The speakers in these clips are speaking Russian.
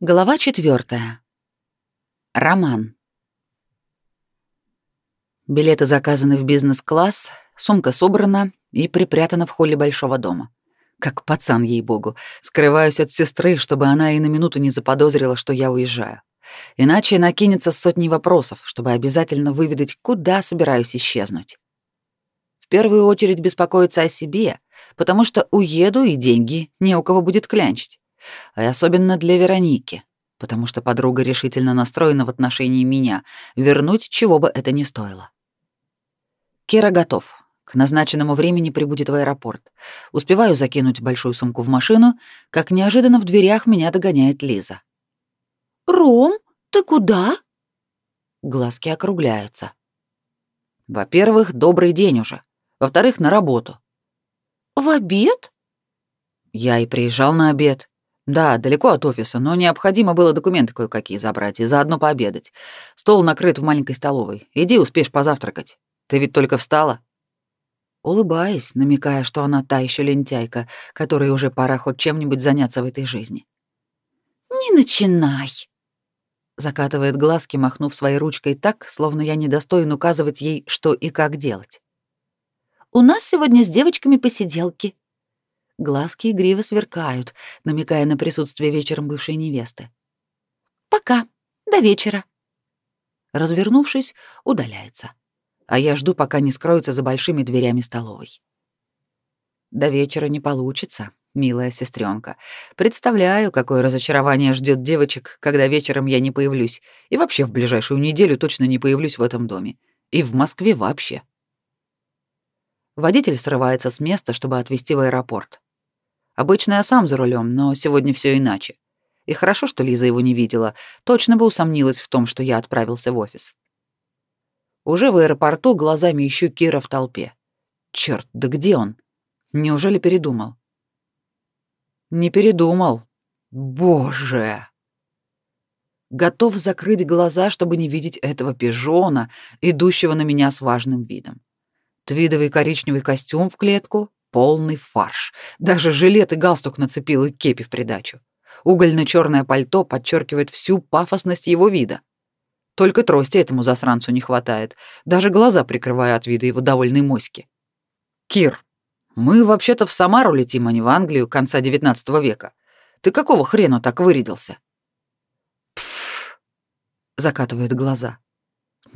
Глава четвертая. Роман. Билеты заказаны в бизнес-класс, сумка собрана и припрятана в холле большого дома. Как пацан, ей-богу, скрываюсь от сестры, чтобы она и на минуту не заподозрила, что я уезжаю. Иначе накинется сотни вопросов, чтобы обязательно выведать, куда собираюсь исчезнуть. В первую очередь беспокоиться о себе, потому что уеду и деньги не у кого будет клянчить а особенно для Вероники, потому что подруга решительно настроена в отношении меня, вернуть чего бы это ни стоило. Кира готов. К назначенному времени прибудет в аэропорт. Успеваю закинуть большую сумку в машину, как неожиданно в дверях меня догоняет Лиза. «Ром, ты куда?» Глазки округляются. Во-первых, добрый день уже. Во-вторых, на работу. «В обед?» Я и приезжал на обед. Да, далеко от офиса, но необходимо было документы кое-какие забрать и заодно пообедать. Стол накрыт в маленькой столовой. Иди, успеешь позавтракать. Ты ведь только встала. Улыбаясь, намекая, что она та еще лентяйка, которой уже пора хоть чем-нибудь заняться в этой жизни. «Не начинай!» Закатывает глазки, махнув своей ручкой так, словно я недостоин указывать ей, что и как делать. «У нас сегодня с девочками посиделки. Глазки игриво сверкают, намекая на присутствие вечером бывшей невесты. «Пока. До вечера». Развернувшись, удаляется. А я жду, пока не скроется за большими дверями столовой. До вечера не получится, милая сестренка. Представляю, какое разочарование ждет девочек, когда вечером я не появлюсь, и вообще в ближайшую неделю точно не появлюсь в этом доме. И в Москве вообще. Водитель срывается с места, чтобы отвезти в аэропорт. Обычно я сам за рулем, но сегодня все иначе. И хорошо, что Лиза его не видела, точно бы усомнилась в том, что я отправился в офис. Уже в аэропорту глазами ищу Кира в толпе. Черт, да где он? Неужели передумал? Не передумал. Боже! Готов закрыть глаза, чтобы не видеть этого пижона, идущего на меня с важным видом. Твидовый коричневый костюм в клетку, Полный фарш. Даже жилет и галстук нацепил и кепи в придачу. Угольно-черное пальто подчеркивает всю пафосность его вида. Только трости этому засранцу не хватает, даже глаза прикрывая от вида его довольной моськи. «Кир, мы вообще-то в Самару летим, а не в Англию конца XIX века. Ты какого хрена так вырядился?» «Пф!» — закатывает глаза.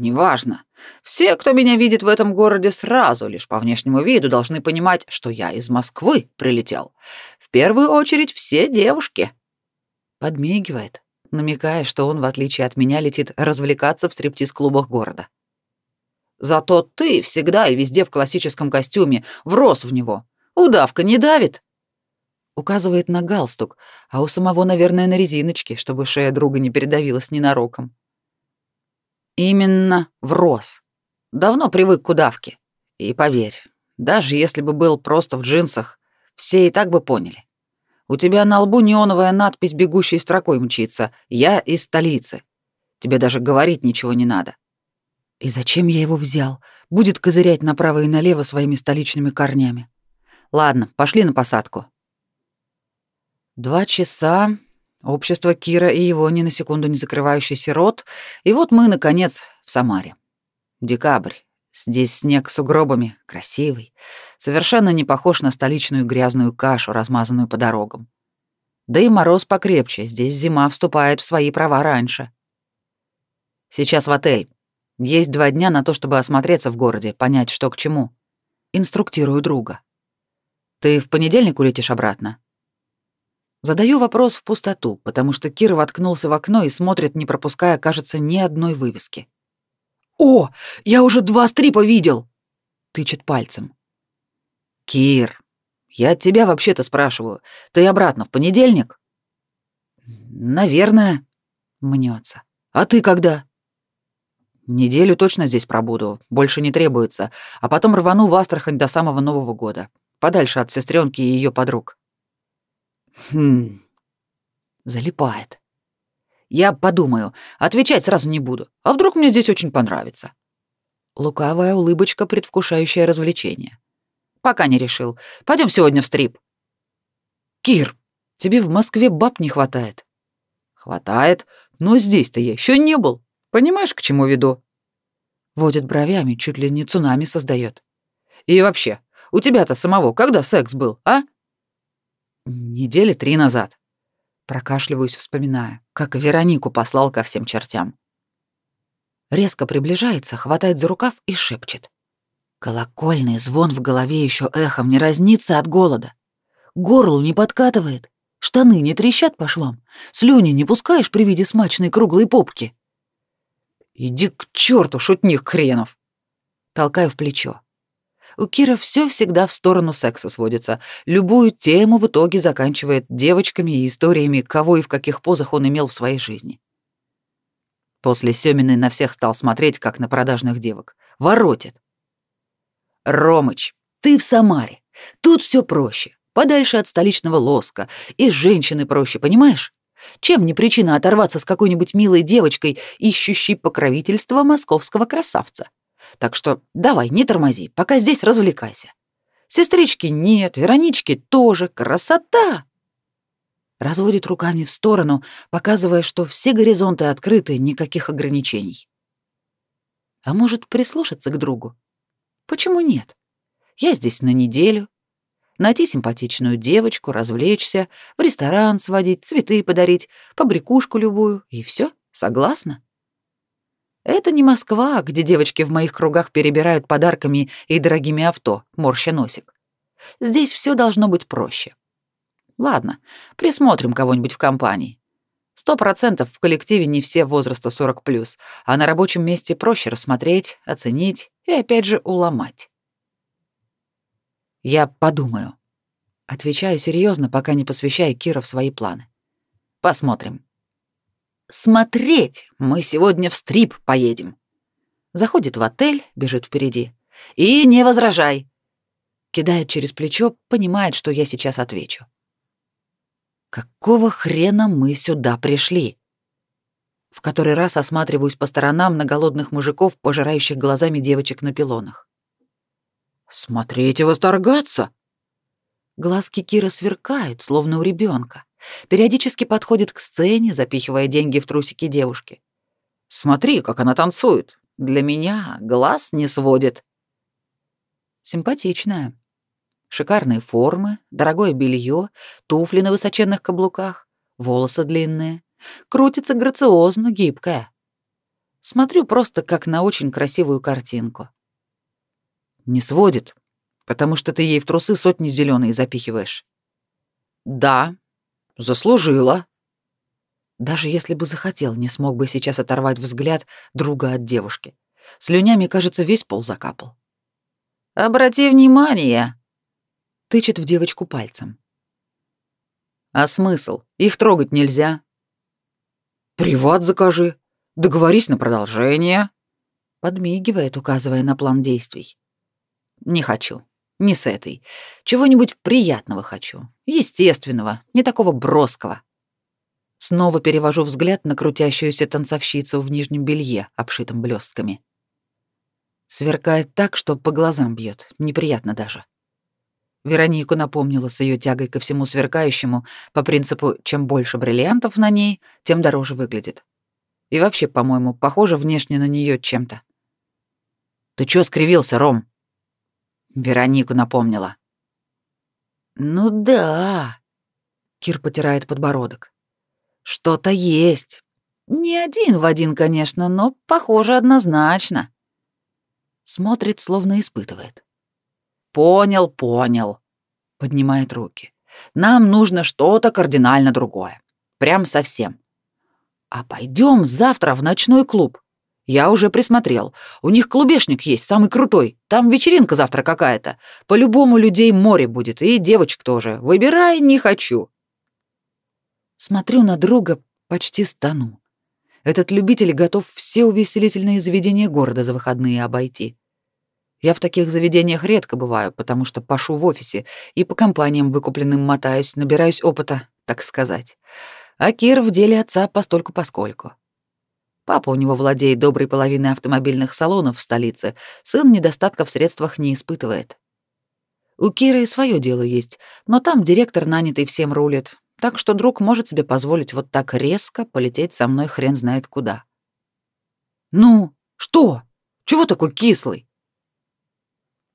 Неважно. Все, кто меня видит в этом городе сразу, лишь по внешнему виду, должны понимать, что я из Москвы прилетел. В первую очередь все девушки. Подмигивает, намекая, что он, в отличие от меня, летит развлекаться в стриптиз-клубах города. Зато ты всегда и везде в классическом костюме, врос в него. Удавка не давит. Указывает на галстук, а у самого, наверное, на резиночке, чтобы шея друга не передавилась ненароком. Именно врос. Давно привык к удавке. И поверь, даже если бы был просто в джинсах, все и так бы поняли. У тебя на лбу неоновая надпись бегущей строкой мчится «Я из столицы». Тебе даже говорить ничего не надо. И зачем я его взял? Будет козырять направо и налево своими столичными корнями. Ладно, пошли на посадку. Два часа Общество Кира и его ни на секунду не закрывающийся рот, и вот мы, наконец, в Самаре. Декабрь. Здесь снег с угробами, красивый, совершенно не похож на столичную грязную кашу, размазанную по дорогам. Да и мороз покрепче, здесь зима вступает в свои права раньше. Сейчас в отель. Есть два дня на то, чтобы осмотреться в городе, понять, что к чему. Инструктирую друга. Ты в понедельник улетишь обратно? Задаю вопрос в пустоту, потому что Кир воткнулся в окно и смотрит, не пропуская, кажется, ни одной вывески. «О, я уже два стрипа видел!» — тычет пальцем. «Кир, я тебя вообще-то спрашиваю. Ты обратно в понедельник?» «Наверное», — мнется. «А ты когда?» «Неделю точно здесь пробуду, больше не требуется, а потом рвану в Астрахань до самого Нового года, подальше от сестренки и ее подруг». Хм. Залипает. Я подумаю, отвечать сразу не буду. А вдруг мне здесь очень понравится? Лукавая улыбочка, предвкушающая развлечение. Пока не решил. Пойдем сегодня в стрип. Кир, тебе в Москве баб не хватает. Хватает, но здесь-то я еще не был. Понимаешь, к чему веду? Водит бровями, чуть ли не цунами создает. И вообще, у тебя-то самого когда секс был, а? Недели три назад. Прокашливаюсь, вспоминая, как Веронику послал ко всем чертям. Резко приближается, хватает за рукав и шепчет. Колокольный звон в голове еще эхом не разнится от голода. Горлу не подкатывает. Штаны не трещат по швам, слюни не пускаешь при виде смачной круглой попки. Иди к черту, шутник хренов. Толкаю в плечо. У Кира все всегда в сторону секса сводится. Любую тему в итоге заканчивает девочками и историями, кого и в каких позах он имел в своей жизни. После Сёминой на всех стал смотреть, как на продажных девок. Воротит. Ромыч, ты в Самаре. Тут все проще подальше от столичного лоска, и женщины проще, понимаешь? Чем не причина оторваться с какой-нибудь милой девочкой, ищущей покровительства московского красавца? Так что давай, не тормози, пока здесь развлекайся. Сестрички нет, Веронички тоже, красота!» Разводит руками в сторону, показывая, что все горизонты открыты, никаких ограничений. А может, прислушаться к другу? Почему нет? Я здесь на неделю, найти симпатичную девочку, развлечься, в ресторан сводить, цветы подарить, побрякушку любую, и все, согласна? Это не Москва, где девочки в моих кругах перебирают подарками и дорогими авто, морща носик. Здесь все должно быть проще. Ладно, присмотрим кого-нибудь в компании. Сто процентов в коллективе не все возраста 40+, а на рабочем месте проще рассмотреть, оценить и опять же уломать. Я подумаю. Отвечаю серьезно, пока не посвящая Кира в свои планы. Посмотрим. Смотреть! Мы сегодня в стрип поедем. Заходит в отель, бежит впереди. И не возражай. Кидает через плечо, понимает, что я сейчас отвечу. Какого хрена мы сюда пришли? В который раз осматриваюсь по сторонам на голодных мужиков, пожирающих глазами девочек на пилонах. Смотреть и восторгаться. Глазки Кира сверкают, словно у ребенка. Периодически подходит к сцене, запихивая деньги в трусики девушки. Смотри, как она танцует. Для меня глаз не сводит. Симпатичная. Шикарные формы, дорогое белье, туфли на высоченных каблуках, волосы длинные. Крутится грациозно, гибкая. Смотрю просто как на очень красивую картинку. Не сводит, потому что ты ей в трусы сотни зеленые запихиваешь. Да, заслужила. Даже если бы захотел, не смог бы сейчас оторвать взгляд друга от девушки. Слюнями, кажется, весь пол закапал. Обрати внимание, тычет в девочку пальцем. А смысл? Их трогать нельзя. Приват закажи. Договорись на продолжение. Подмигивает, указывая на план действий. Не хочу. Не с этой. Чего-нибудь приятного хочу. Естественного, не такого броского. Снова перевожу взгляд на крутящуюся танцовщицу в нижнем белье, обшитом блестками. Сверкает так, что по глазам бьет, неприятно даже. Веронику напомнила с ее тягой ко всему сверкающему, по принципу, чем больше бриллиантов на ней, тем дороже выглядит. И вообще, по-моему, похоже внешне на нее чем-то. «Ты чё скривился, Ром?» Веронику напомнила. Ну да. Кир потирает подбородок. Что-то есть. Не один в один, конечно, но похоже однозначно. Смотрит, словно испытывает. Понял, понял. Поднимает руки. Нам нужно что-то кардинально другое. Прям совсем. А пойдем завтра в ночной клуб. Я уже присмотрел. У них клубешник есть, самый крутой. Там вечеринка завтра какая-то. По-любому людей море будет, и девочек тоже. Выбирай, не хочу. Смотрю на друга, почти стану. Этот любитель готов все увеселительные заведения города за выходные обойти. Я в таких заведениях редко бываю, потому что пашу в офисе и по компаниям выкупленным мотаюсь, набираюсь опыта, так сказать. А Кир в деле отца постольку-поскольку. Папа у него владеет доброй половиной автомобильных салонов в столице, сын недостатка в средствах не испытывает. У Киры свое дело есть, но там директор нанятый всем рулит, Так что друг может себе позволить вот так резко полететь со мной хрен знает куда. Ну, что? Чего такой кислый?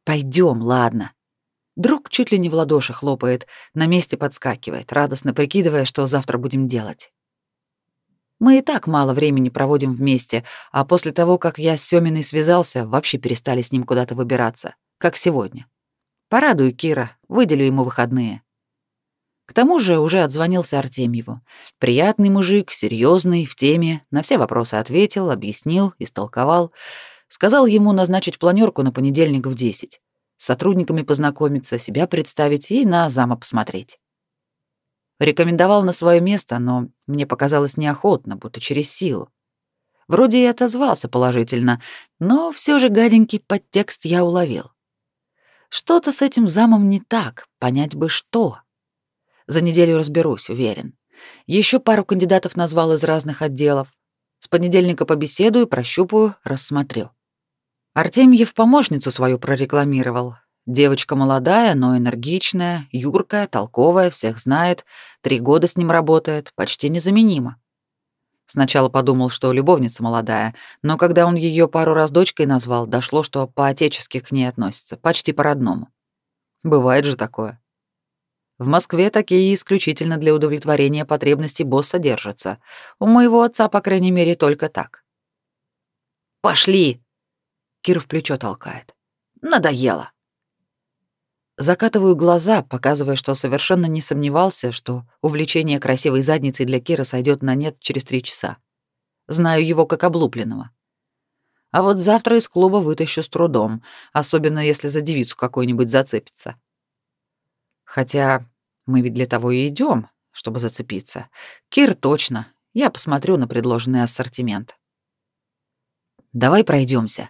Пойдем, ладно. Друг чуть ли не в ладоши хлопает, на месте подскакивает, радостно прикидывая, что завтра будем делать. Мы и так мало времени проводим вместе, а после того, как я с Сёминой связался, вообще перестали с ним куда-то выбираться, как сегодня. Порадую Кира, выделю ему выходные. К тому же уже отзвонился Артемьеву. Приятный мужик, серьезный, в теме, на все вопросы ответил, объяснил, истолковал. Сказал ему назначить планерку на понедельник в 10. С сотрудниками познакомиться, себя представить и на зама посмотреть. Рекомендовал на свое место, но мне показалось неохотно, будто через силу. Вроде и отозвался положительно, но все же гаденький подтекст я уловил. Что-то с этим замом не так, понять бы что. За неделю разберусь, уверен. Еще пару кандидатов назвал из разных отделов. С понедельника побеседую, прощупаю, рассмотрю. Артемьев помощницу свою прорекламировал. Девочка молодая, но энергичная, юркая, толковая, всех знает, три года с ним работает, почти незаменима. Сначала подумал, что любовница молодая, но когда он ее пару раз дочкой назвал, дошло, что по-отечески к ней относится, почти по-родному. Бывает же такое. В Москве такие исключительно для удовлетворения потребностей босса держатся. У моего отца, по крайней мере, только так. «Пошли!» Кир в плечо толкает. «Надоело!» Закатываю глаза, показывая, что совершенно не сомневался, что увлечение красивой задницей для Кира сойдет на нет через три часа. Знаю его как облупленного. А вот завтра из клуба вытащу с трудом, особенно если за девицу какой-нибудь зацепится. Хотя мы ведь для того и идем, чтобы зацепиться. Кир точно. Я посмотрю на предложенный ассортимент. Давай пройдемся.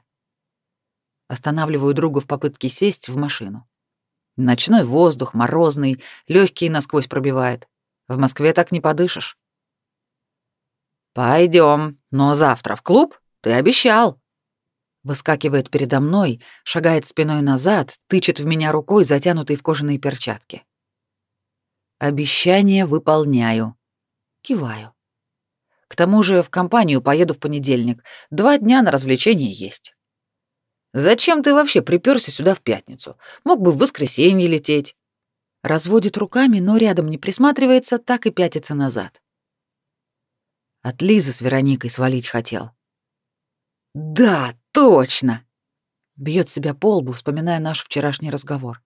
Останавливаю друга в попытке сесть в машину. Ночной воздух, морозный, легкий насквозь пробивает. В Москве так не подышишь. Пойдем, но завтра в клуб ты обещал. Выскакивает передо мной, шагает спиной назад, тычет в меня рукой, затянутой в кожаные перчатки. Обещание выполняю. Киваю. К тому же в компанию поеду в понедельник. Два дня на развлечение есть. Зачем ты вообще приперся сюда в пятницу? Мог бы в воскресенье лететь. Разводит руками, но рядом не присматривается, так и пятится назад. От Лизы с Вероникой свалить хотел. Да, точно. Бьет себя по лбу, вспоминая наш вчерашний разговор.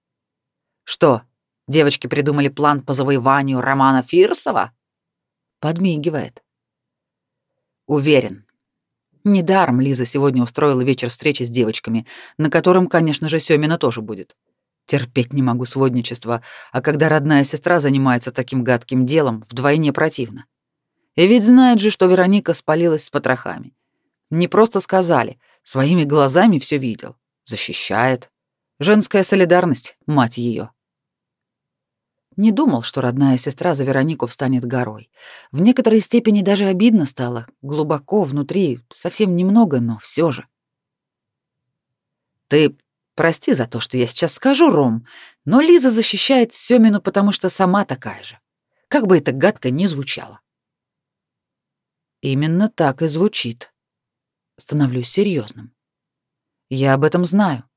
Что, девочки придумали план по завоеванию Романа Фирсова? Подмигивает. Уверен. Недаром Лиза сегодня устроила вечер встречи с девочками, на котором, конечно же, Сёмина тоже будет. Терпеть не могу сводничество, а когда родная сестра занимается таким гадким делом, вдвойне противно. И ведь знает же, что Вероника спалилась с потрохами. Не просто сказали, своими глазами все видел. Защищает. Женская солидарность, мать ее. Не думал, что родная сестра за Веронику встанет горой. В некоторой степени даже обидно стало, глубоко внутри, совсем немного, но все же. Ты прости за то, что я сейчас скажу, Ром, но Лиза защищает Сёмину, потому что сама такая же. Как бы это гадко ни звучало. Именно так и звучит становлюсь серьезным. Я об этом знаю.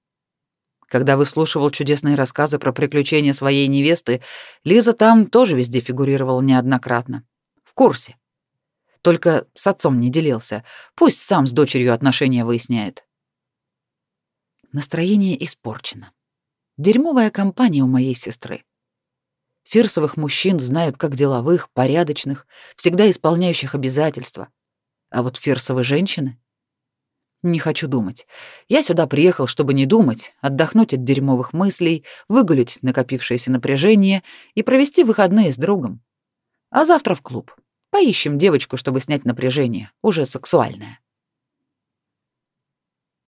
Когда выслушивал чудесные рассказы про приключения своей невесты, Лиза там тоже везде фигурировала неоднократно. В курсе. Только с отцом не делился. Пусть сам с дочерью отношения выясняет. Настроение испорчено. Дерьмовая компания у моей сестры. Фирсовых мужчин знают как деловых, порядочных, всегда исполняющих обязательства. А вот фирсовые женщины не хочу думать. Я сюда приехал, чтобы не думать, отдохнуть от дерьмовых мыслей, выгулить накопившееся напряжение и провести выходные с другом. А завтра в клуб. Поищем девочку, чтобы снять напряжение, уже сексуальное.